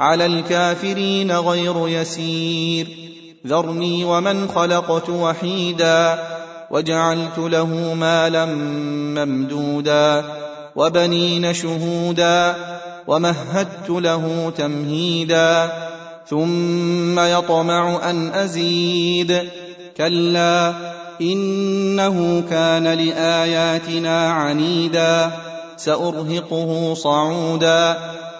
على الكافرين غير يسير. ذرني ومن خلقت وحيدا وجعلت له مالا ممدودا وبنين شهودا ومهدت له تمهيدا. ثم يطمع أن أزيد. كلا إنه كان لآياتنا عنيدا. سأرهقه صعودا.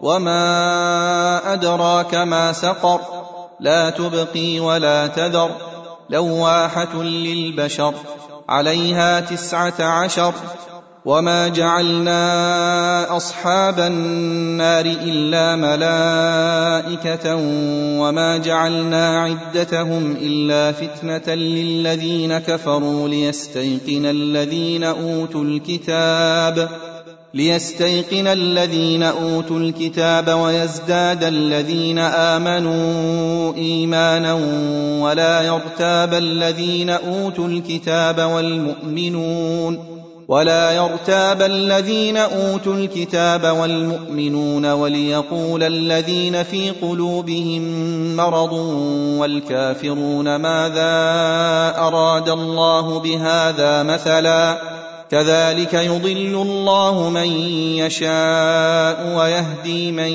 وما ادراك ما سقر لا تبقي ولا تذر لواحه للبشر عليها تسعه عشر وما جعلنا اصحاب النار الا ملائكه وما جعلنا عدتهم الا فتنه للذين كفروا ليستيقن الذين اوتوا الكتاب ليستيقن الذين أوتوا الكتاب ويزداد الذين آمنوا إيمانا ولا يرتاب الذين أوتوا الكتاب والمؤمنون ولا يرتاب الذين أوتوا الكتاب والمؤمنون وليقول الذين في قلوبهم مرض والكافرون ماذا أراد الله بهذا مثلا كذلك يضل الله من يشاء ويهدي من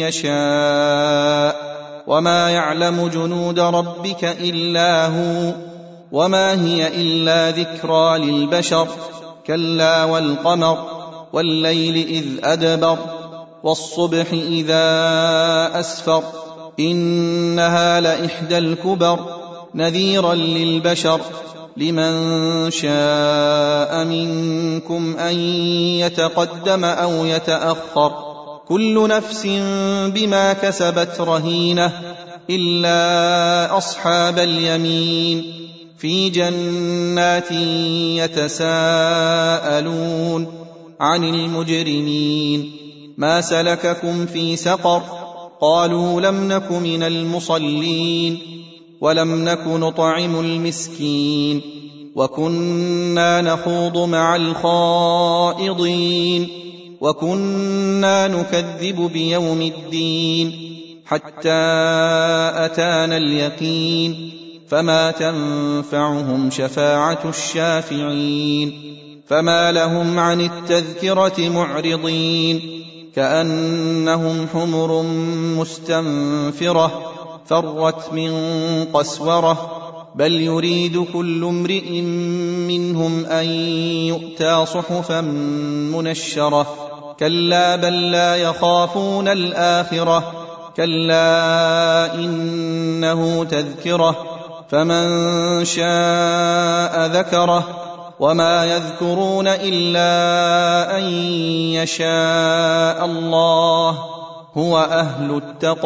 يشاء. وما يعلم جنود ربك إلا هو وما هي إلا ذكرى للبشر. كلا والقمر والليل إذ أدبر والصبح إذا أسفر. إنها لإحدى الكبر نذيرا للبشر. لمن شاء منكم أن يتقدم أو يتأخر. كل نفس بما كسبت رهينة إلا أصحاب اليمين. في جنات يتساءلون عن المجرمين. ما سلككم في سقر؟ قالوا لم نك من المصلين. ولم نك نطعم المسكين وكنا نخوض مع الخائضين وكنا نكذب بيوم الدين حتى أتانا اليقين فما تنفعهم شفاعة الشافعين فما لهم عن التذكرة معرضين كأنهم حمر مستنفرة فرت من قسوره بل يريد كل امرئ منهم ان يؤتى صحفا منشره كلا بل لا يخافون الاخره كلا انه تذكره فمن شاء ذكره وما يذكرون الا ان يشاء الله هو أهل التقوى